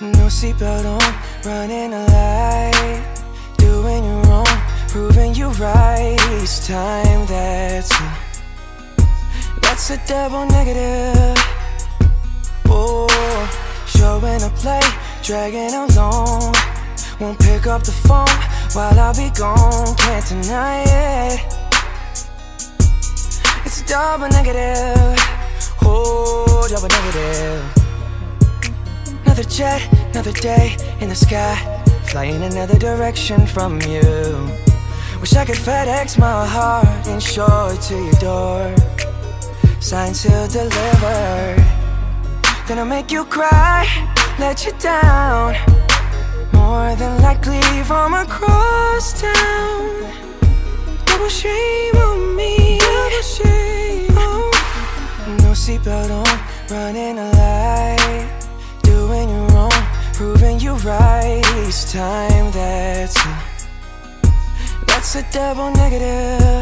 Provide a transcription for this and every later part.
No seatbelt on, running a light. Doing you wrong, proving you right each time. That's a, that's a double negative. Oh, showing a play, dragging along. Won't pick up the phone while I'll be gone. Can't deny it. It's a double negative. Oh, double negative. Another jet, another day in the sky. Flying in another direction from you. Wish I could FedEx my heart and show it to your door. Signed, sealed, delivered. Then I'll make you cry, let you down. More than likely from across town. Double shame on me. Double shame. Oh. No seatbelt on, running a light. Proving you right each time. That's a, that's a double negative.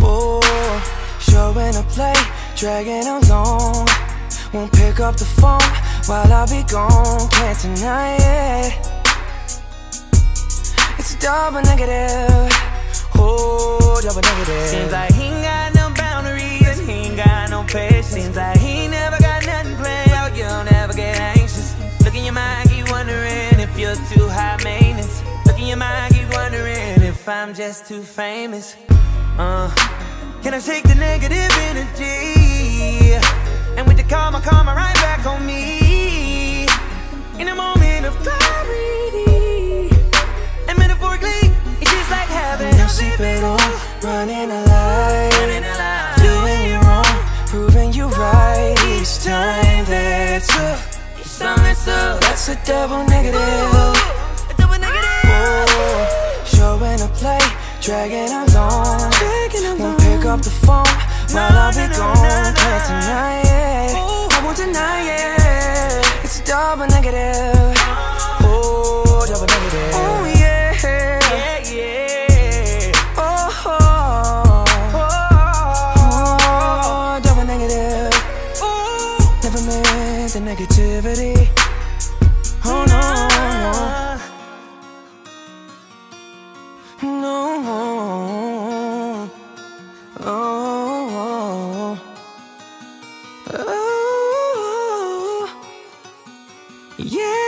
Oh, showing a play, dragging along. Won't pick up the phone while I'll be gone. Can't deny it. It's a double negative. Oh, double negative. Seems like I'm just too famous. Uh, can I take the negative energy? And with the karma, karma right back on me. In a moment of clarity. And metaphorically, it's just like heaven. No a seatbelt baby on, running a light. Running a light. Doing you wrong, proving you right each time. That's a, It's on this up. that's a double negative. dragging along. Dragging along. Won't pick up the phone. My love be gone. Can't deny it. I won't deny it. It's a double negative. Oh, double negative. Oh yeah. Oh. oh, oh. Double negative. Never meant the negativity. Oh, no, no. No. Oh. oh. Yeah.